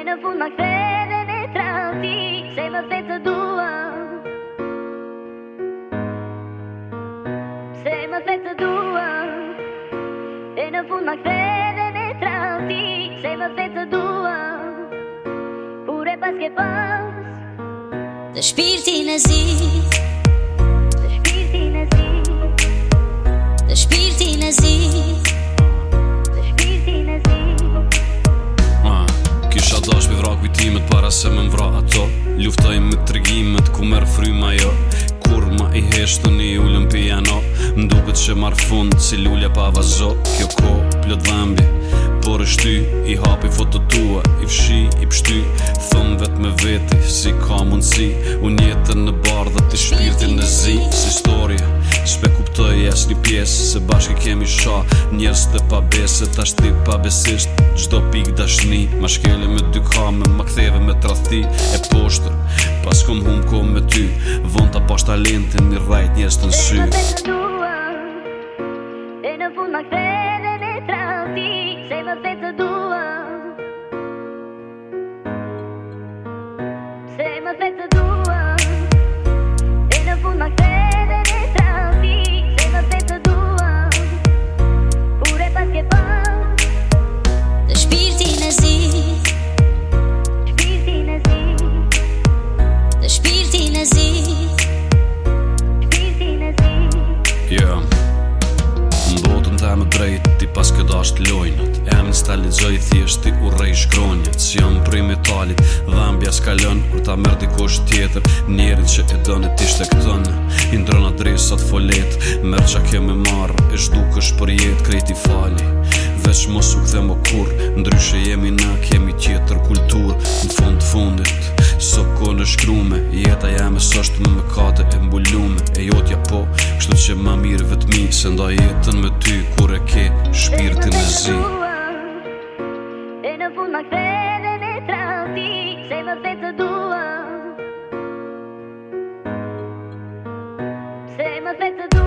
Dhe në fund ma kthede me trafi Se më the të dua Se më the të dua Dhe në fund ma kthede me trafi Se më the të dua Kure pas ke pas Dhe shpirtin e zi Dhe shpirtin e zi shpimet para se me mvra ato Luftoj me të ku merë fryma jo Kur ma i heshtu një ullën piano Mduket që marë fund si lullja pa vazo Kjo ko plot dhambi Por është ty i hapi foto tua I fshi i pështy Thëm vet me veti si ka mundësi Unë jetën në bardhët i shpirtin në zi Si storia Shpe kuptoj e një piesë Se ba kemi sho Njerës të pabeset, ashti pabesisht Qdo pik dashni Ma shkele me dy kamë ma ktheve me trathi E poshtër, pas kom hum kom me ty Von të pasht talentin, mi rajt njerës të nësy E në fund në duha E në fund ktheve me trathi Se më të të thjesht lojnët E më instalizoj thjesht i ure shkronjët Si janë në prime talit dhe Kur ta mërë dikosh tjetër njerit që e dënë e tishtë e këtënë Indron adresat folet, mërë që a kem e marrë E shduk është për jetë krejt fali Vesh mos u këthe më kur, ndryshe jemi në kemi tjetër kultur Në fond fundit, sot ko në Jeta jeme sështë me më kate e mbullume E jotja po Kështu që ma mirë vetëmi Se nda jetën me ty Kure ke shpirtin e zi E në fund ma kde dhe me trafi Se më të të dua Se më të dua